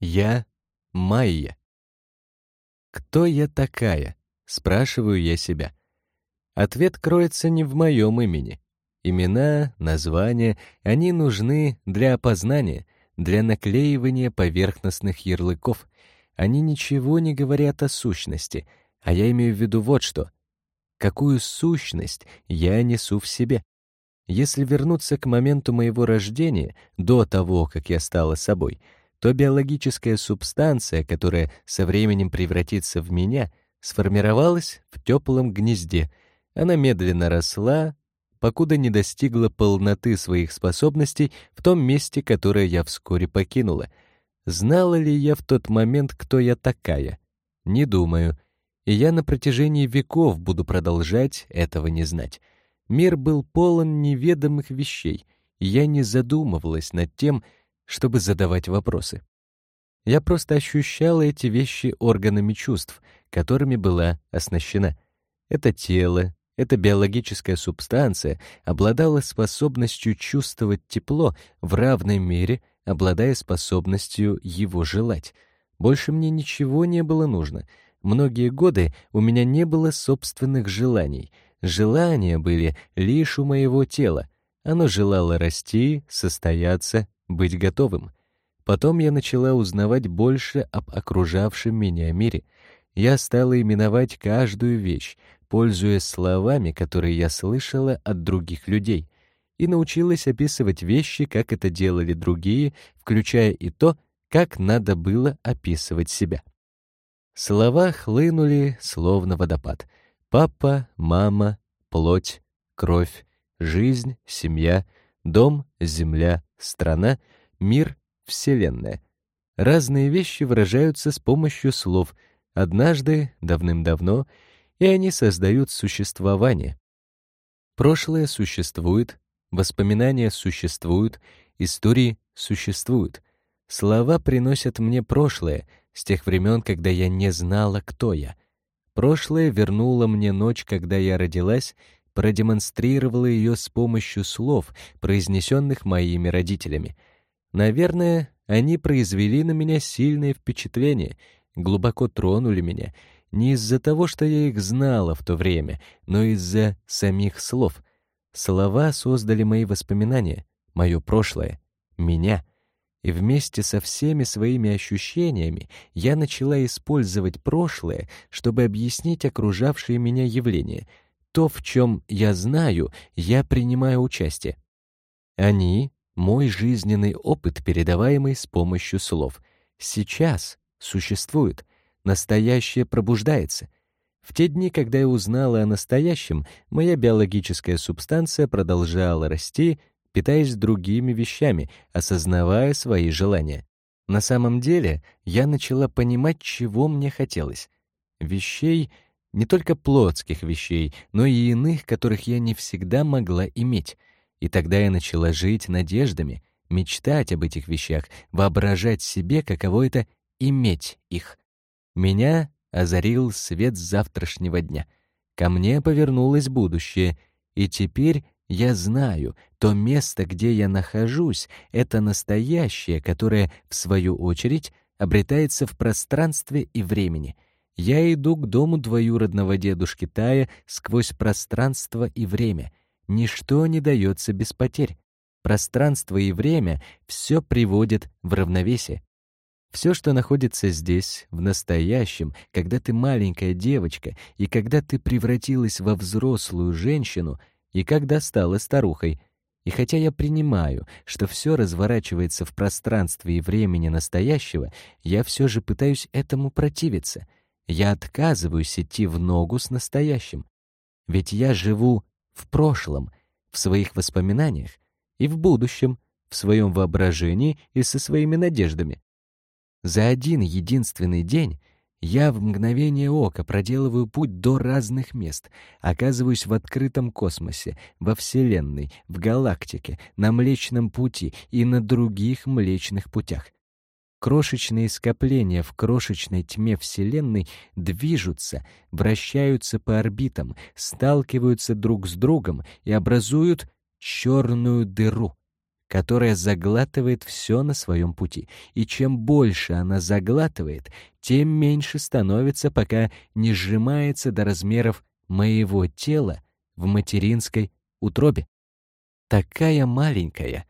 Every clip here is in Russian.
Я Майя. Кто я такая? Спрашиваю я себя. Ответ кроется не в моем имени. Имена, названия, они нужны для опознания, для наклеивания поверхностных ярлыков. Они ничего не говорят о сущности, а я имею в виду вот что. Какую сущность я несу в себе? Если вернуться к моменту моего рождения, до того, как я стала собой, то биологическая субстанция, которая со временем превратится в меня, сформировалась в теплом гнезде. Она медленно росла, покуда не достигла полноты своих способностей в том месте, которое я вскоре покинула. Знала ли я в тот момент, кто я такая? Не думаю. И я на протяжении веков буду продолжать этого не знать. Мир был полон неведомых вещей, я не задумывалась над тем, чтобы задавать вопросы. Я просто ощущала эти вещи органами чувств, которыми была оснащена. Это тело, эта биологическая субстанция обладала способностью чувствовать тепло в равной мере, обладая способностью его желать. Больше мне ничего не было нужно. Многие годы у меня не было собственных желаний — Желания были лишь у моего тела. Оно желало расти, состояться, быть готовым. Потом я начала узнавать больше об окружавшем меня мире. Я стала именовать каждую вещь, пользуясь словами, которые я слышала от других людей, и научилась описывать вещи, как это делали другие, включая и то, как надо было описывать себя. Слова хлынули, словно водопад — Папа, мама, плоть, кровь, жизнь, семья, дом, земля, страна, мир, вселенная. Разные вещи выражаются с помощью слов, однажды, давным-давно, и они создают существование. Прошлое существует, воспоминания существуют, истории существуют. Слова приносят мне прошлое, с тех времен, когда я не знала, кто я — Прошлое вернуло мне ночь, когда я родилась, продемонстрировало ее с помощью слов, произнесенных моими родителями. Наверное, они произвели на меня сильное впечатление, глубоко тронули меня, не из-за того, что я их знала в то время, но из-за самих слов. Слова создали мои воспоминания, мое прошлое, меня — и вместе со всеми своими ощущениями я начала использовать прошлое, чтобы объяснить окружавшие меня явления. То, в чем я знаю, я принимаю участие. Они — мой жизненный опыт, передаваемый с помощью слов. Сейчас существует, настоящее пробуждается. В те дни, когда я узнала о настоящем, моя биологическая субстанция продолжала расти, питаясь другими вещами, осознавая свои желания. На самом деле, я начала понимать, чего мне хотелось. Вещей, не только плотских вещей, но и иных, которых я не всегда могла иметь. И тогда я начала жить надеждами, мечтать об этих вещах, воображать себе, каково это — иметь их. Меня озарил свет завтрашнего дня. Ко мне повернулось будущее, и теперь я знаю, то место, где я нахожусь, это настоящее, которое, в свою очередь, обретается в пространстве и времени. Я иду к дому двоюродного дедушки Тая сквозь пространство и время. Ничто не дается без потерь. Пространство и время все приводят в равновесие. Все, что находится здесь, в настоящем, когда ты маленькая девочка и когда ты превратилась во взрослую женщину — и когда стала старухой. И хотя я принимаю, что все разворачивается в пространстве и времени настоящего, я все же пытаюсь этому противиться. Я отказываюсь идти в ногу с настоящим. Ведь я живу в прошлом, в своих воспоминаниях, и в будущем, в своем воображении и со своими надеждами. За один единственный день я в мгновение ока проделываю путь до разных мест, оказываюсь в открытом космосе, во Вселенной, в галактике, на Млечном Пути и на других Млечных Путях. Крошечные скопления в крошечной тьме Вселенной движутся, вращаются по орбитам, сталкиваются друг с другом и образуют черную дыру. которая заглатывает все на своем пути. И чем больше она заглатывает, тем меньше становится, пока не сжимается до размеров моего тела в материнской утробе. Такая маленькая,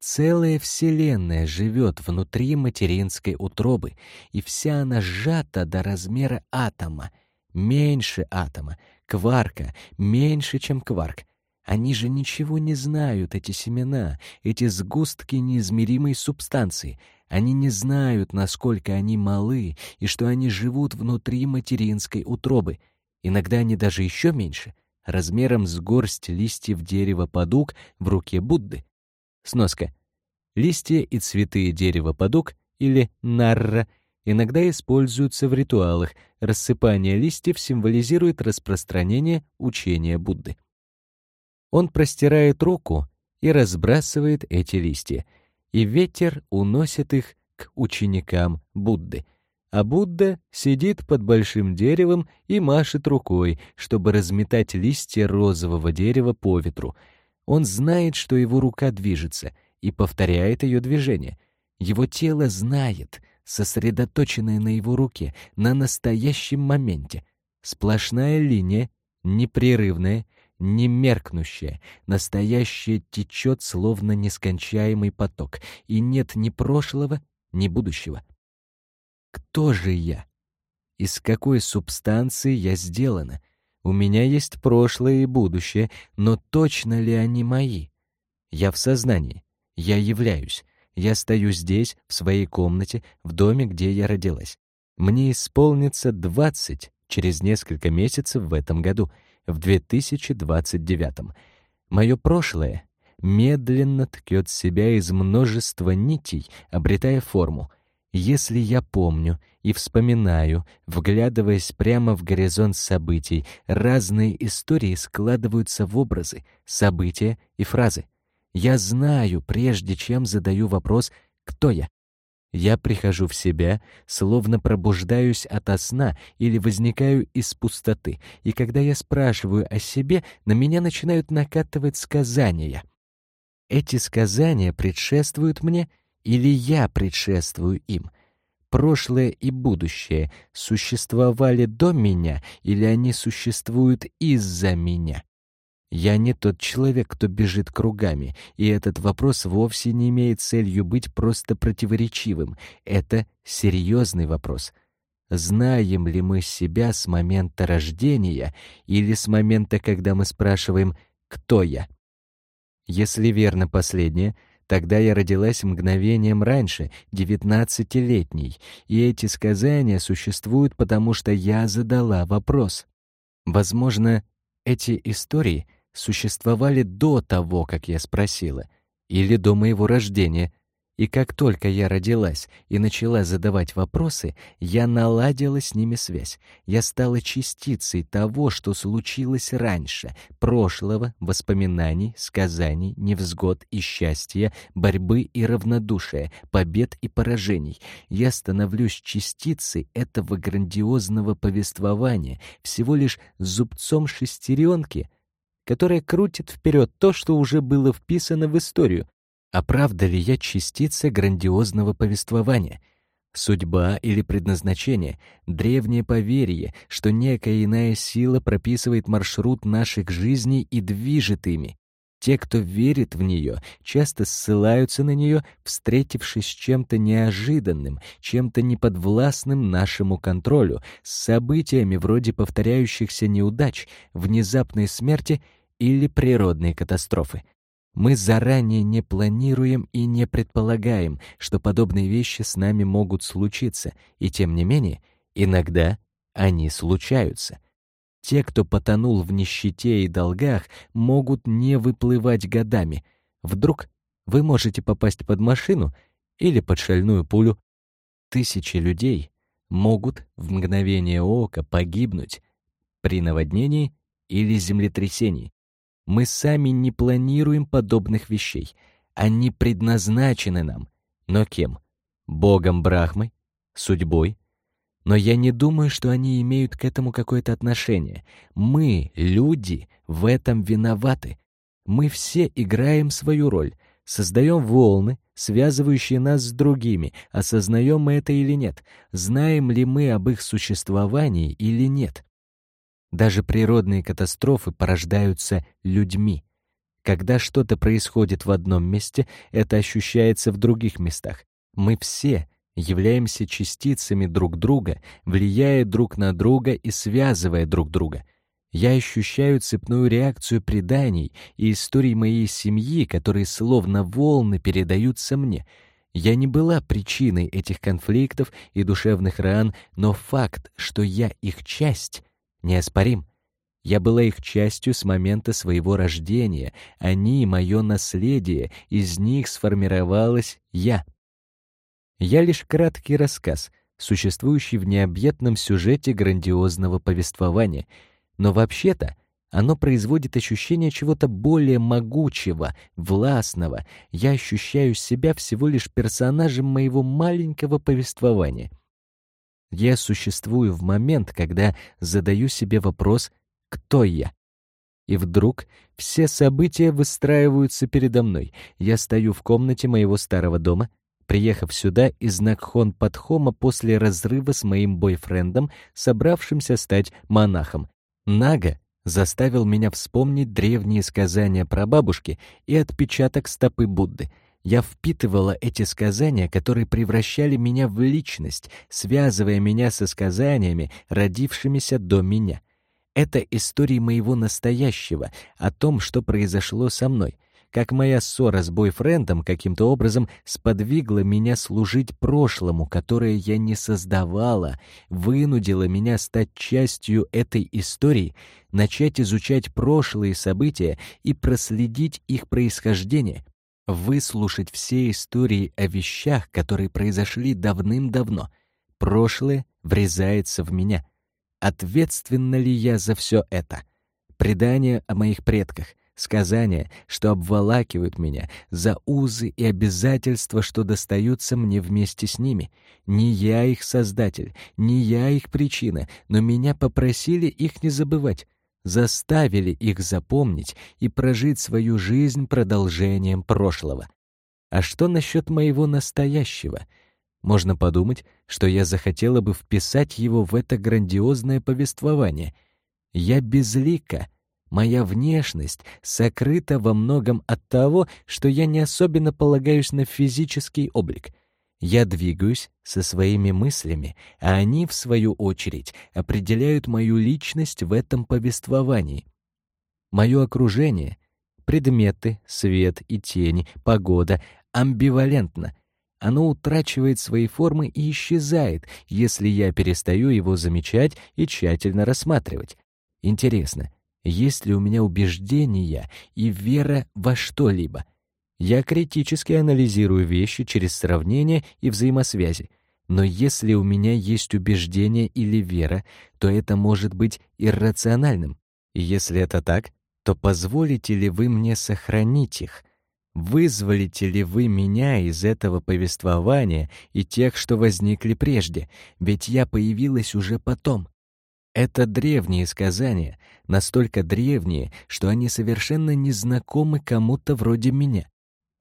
целая вселенная живет внутри материнской утробы, и вся она сжата до размера атома, меньше атома, кварка, меньше, чем кварк. Они же ничего не знают, эти семена, эти сгустки неизмеримой субстанции. Они не знают, насколько они малы и что они живут внутри материнской утробы. Иногда они даже еще меньше, размером с горсть листьев дерева подук в руке Будды. Сноска. Листья и цветы дерева подук или нарра иногда используются в ритуалах. Рассыпание листьев символизирует распространение учения Будды. Он простирает руку и разбрасывает эти листья, и ветер уносит их к ученикам Будды. А Будда сидит под большим деревом и машет рукой, чтобы разметать листья розового дерева по ветру. Он знает, что его рука движется, и повторяет ее движение. Его тело знает, сосредоточенное на его руке, на настоящем моменте. Сплошная линия, непрерывная, немеркнущее, настоящее течет, словно нескончаемый поток, и нет ни прошлого, ни будущего. Кто же я? Из какой субстанции я сделана? У меня есть прошлое и будущее, но точно ли они мои? Я в сознании, я являюсь, я стою здесь, в своей комнате, в доме, где я родилась. Мне исполнится двадцать через несколько месяцев в этом году — в 2029. Мое прошлое медленно ткет себя из множества нитей, обретая форму. Если я помню и вспоминаю, вглядываясь прямо в горизонт событий, разные истории складываются в образы, события и фразы. Я знаю, прежде чем задаю вопрос «Кто я?», я прихожу в себя, словно пробуждаюсь ото сна или возникаю из пустоты, и когда я спрашиваю о себе, на меня начинают накатывать сказания. Эти сказания предшествуют мне или я предшествую им? Прошлое и будущее существовали до меня или они существуют из-за меня? Я не тот человек, кто бежит кругами, и этот вопрос вовсе не имеет целью быть просто противоречивым. Это серьезный вопрос. Знаем ли мы себя с момента рождения или с момента, когда мы спрашиваем «Кто я?». Если верно последнее, тогда я родилась мгновением раньше, девятнадцатилетней, и эти сказания существуют, потому что я задала вопрос. Возможно, эти истории — существовали до того, как я спросила, или до моего рождения. И как только я родилась и начала задавать вопросы, я наладила с ними связь. Я стала частицей того, что случилось раньше, прошлого, воспоминаний, сказаний, невзгод и счастья, борьбы и равнодушия, побед и поражений. Я становлюсь частицей этого грандиозного повествования, всего лишь зубцом шестеренки — которая крутит вперед то, что уже было вписано в историю. А правда ли я частица грандиозного повествования? Судьба или предназначение, древнее поверье, что некая иная сила прописывает маршрут наших жизней и движет ими. Те, кто верит в нее, часто ссылаются на нее, встретившись с чем-то неожиданным, чем-то неподвластным нашему контролю, с событиями вроде повторяющихся неудач, внезапной смерти или природные катастрофы. Мы заранее не планируем и не предполагаем, что подобные вещи с нами могут случиться, и тем не менее, иногда они случаются. Те, кто потонул в нищете и долгах, могут не выплывать годами. Вдруг вы можете попасть под машину или под шальную пулю. Тысячи людей могут в мгновение ока погибнуть при наводнении или землетрясении. Мы сами не планируем подобных вещей. Они предназначены нам. Но кем? Богом Брахмой? Судьбой? Но я не думаю, что они имеют к этому какое-то отношение. Мы, люди, в этом виноваты. Мы все играем свою роль. Создаем волны, связывающие нас с другими, осознаем мы это или нет, знаем ли мы об их существовании или нет. Даже природные катастрофы порождаются людьми. Когда что-то происходит в одном месте, это ощущается в других местах. Мы все являемся частицами друг друга, влияя друг на друга и связывая друг друга. Я ощущаю цепную реакцию преданий и историй моей семьи, которые словно волны передаются мне. Я не была причиной этих конфликтов и душевных ран, но факт, что я их часть, неоспорим. Я была их частью с момента своего рождения, они — мое наследие, из них сформировалась я. Я лишь краткий рассказ, существующий в необъятном сюжете грандиозного повествования, но вообще-то оно производит ощущение чего-то более могучего, властного. Я ощущаю себя всего лишь персонажем моего маленького повествования. Я существую в момент, когда задаю себе вопрос кто я? И вдруг все события выстраиваются передо мной. Я стою в комнате моего старого дома, приехав сюда из Накхон-Падхома после разрыва с моим бойфрендом, собравшимся стать монахом. Нага заставил меня вспомнить древние сказания про бабушки и отпечаток стопы Будды. Я впитывала эти сказания, которые превращали меня в личность, связывая меня со сказаниями, родившимися до меня. Это истории моего настоящего, о том, что произошло со мной, как моя ссора с бойфрендом каким-то образом сподвигла меня служить прошлому, которое я не создавала, вынудила меня стать частью этой истории, начать изучать прошлые события и проследить их происхождение, выслушать все истории о вещах, которые произошли давным-давно. Прошлое врезается в меня — Ответственна ли я за все это? Предания о моих предках, сказания, что обволакивают меня, за узы и обязательства, что достаются мне вместе с ними. Не я их создатель, не я их причина, но меня попросили их не забывать, заставили их запомнить и прожить свою жизнь продолжением прошлого. А что насчет моего настоящего — можно подумать, что я захотела бы вписать его в это грандиозное повествование. Я безлика. Моя внешность сокрыта во многом от того, что я не особенно полагаюсь на физический облик. Я двигаюсь со своими мыслями, а они, в свою очередь, определяют мою личность в этом повествовании. Мое окружение — предметы, свет и тени, погода — амбивалентно — оно утрачивает свои формы и исчезает, если я перестаю его замечать и тщательно рассматривать. Интересно, есть ли у меня убеждения и вера во что-либо? Я критически анализирую вещи через сравнение и взаимосвязи. Но если у меня есть убеждение или вера, то это может быть иррациональным. И если это так, то позволите ли вы мне сохранить их — Вызволите ли вы меня из этого повествования и тех, что возникли прежде, ведь я появилась уже потом? Это древние сказания, настолько древние, что они совершенно незнакомы кому-то вроде меня.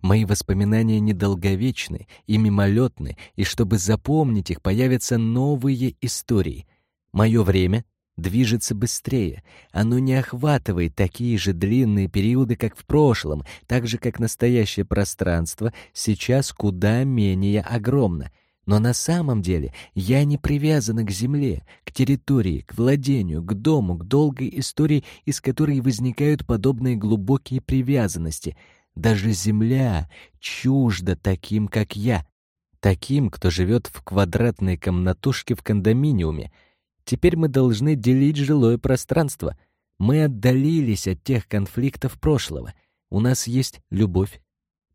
Мои воспоминания недолговечны и мимолетны, и чтобы запомнить их, появятся новые истории. Мое время движется быстрее. Оно не охватывает такие же длинные периоды, как в прошлом, так же, как настоящее пространство сейчас куда менее огромно. Но на самом деле я не привязана к земле, к территории, к владению, к дому, к долгой истории, из которой возникают подобные глубокие привязанности. Даже земля чужда таким, как я, таким, кто живет в квадратной комнатушке в кондоминиуме — Теперь мы должны делить жилое пространство. Мы отдалились от тех конфликтов прошлого. У нас есть любовь,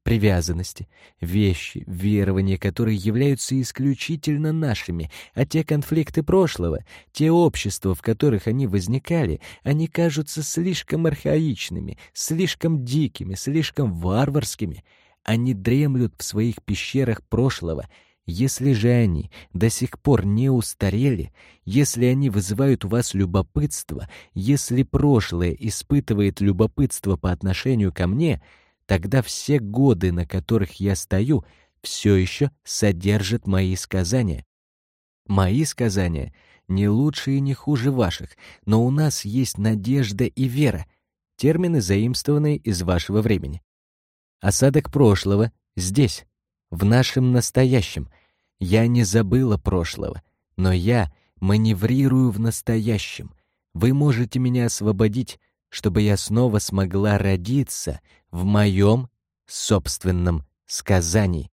привязанности, вещи, верования, которые являются исключительно нашими, а те конфликты прошлого, те общества, в которых они возникали, они кажутся слишком архаичными, слишком дикими, слишком варварскими. Они дремлют в своих пещерах прошлого — если же они до сих пор не устарели, если они вызывают у вас любопытство, если прошлое испытывает любопытство по отношению ко мне, тогда все годы, на которых я стою, все еще содержат мои сказания. Мои сказания не лучше и не хуже ваших, но у нас есть надежда и вера, термины, заимствованные из вашего времени. Осадок прошлого здесь, в нашем настоящем. Я не забыла прошлого, но я маневрирую в настоящем. Вы можете меня освободить, чтобы я снова смогла родиться в моем собственном сказании.